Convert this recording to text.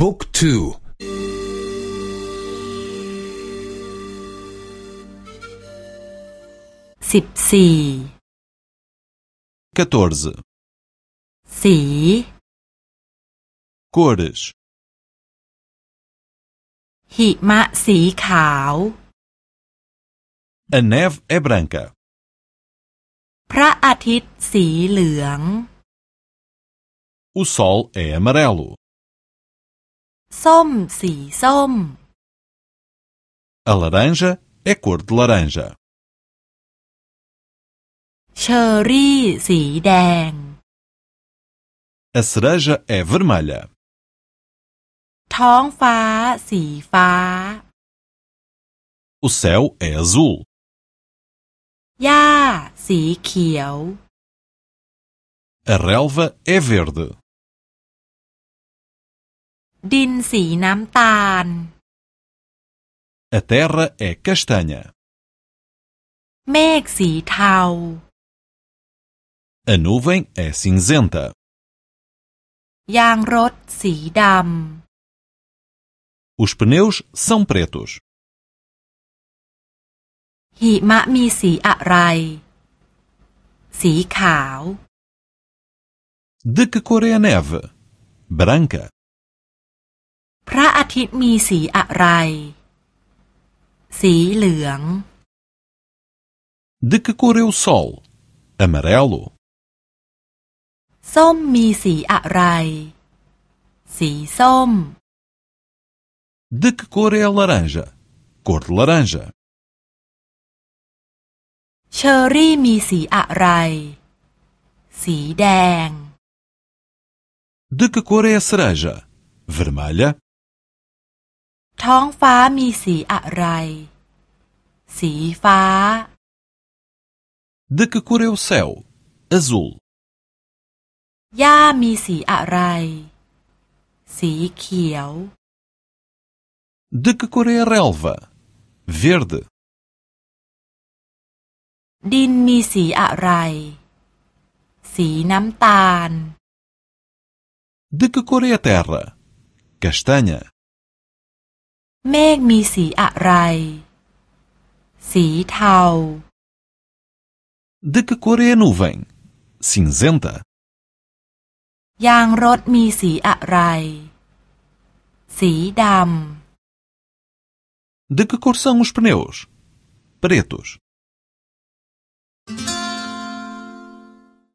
บุ๊กทูสิบสี่ 14. สี Cores. หิมะสีขาว A neve é branca. พระอาทิตย์สีเหลือง O sol é amarelo. ส้มสีส้ม A laranja é cor de laranja. เชอร์รี่สีแดง A cereja é vermelha. ท้องฟ้าสีฟ้า O céu é azul. หญ้าสีเขียว A relva é verde. ดินสีน้ำตาล A terra é castanha. เมฆสีเทา A nuvem é cinzenta. ยางรถสีด Os pneus são pretos. ำ หิมะมีสีอะไร สีขาว De que cor é a neve? Branca. พระอาทิตย์มีสีอะไร สีเหลือง De que cor é o sol? Amarelo. ส้มมีสีอะไร สีส้ม De que cor é a laranja? Cor de laranja. เชอร์รี่มีสีอะไร สีแดง De que cor é a cereja? Vermelha. ท้องฟ้ามีสีอะไร สีฟ้า De que cor é o céu? Azul. หญ้ามีสีอะไร สีเขียว De que cor é a relva? Verde. ดินมีสีอะไร สีน้ำตาล De que cor é a terra? Castanha. เมฆมีสีอะไร สีเทา De que cor é a nuvem? Cinzenta. ยางรถมีสีอะไร สีดำ De que cor são os pneus? Pretos.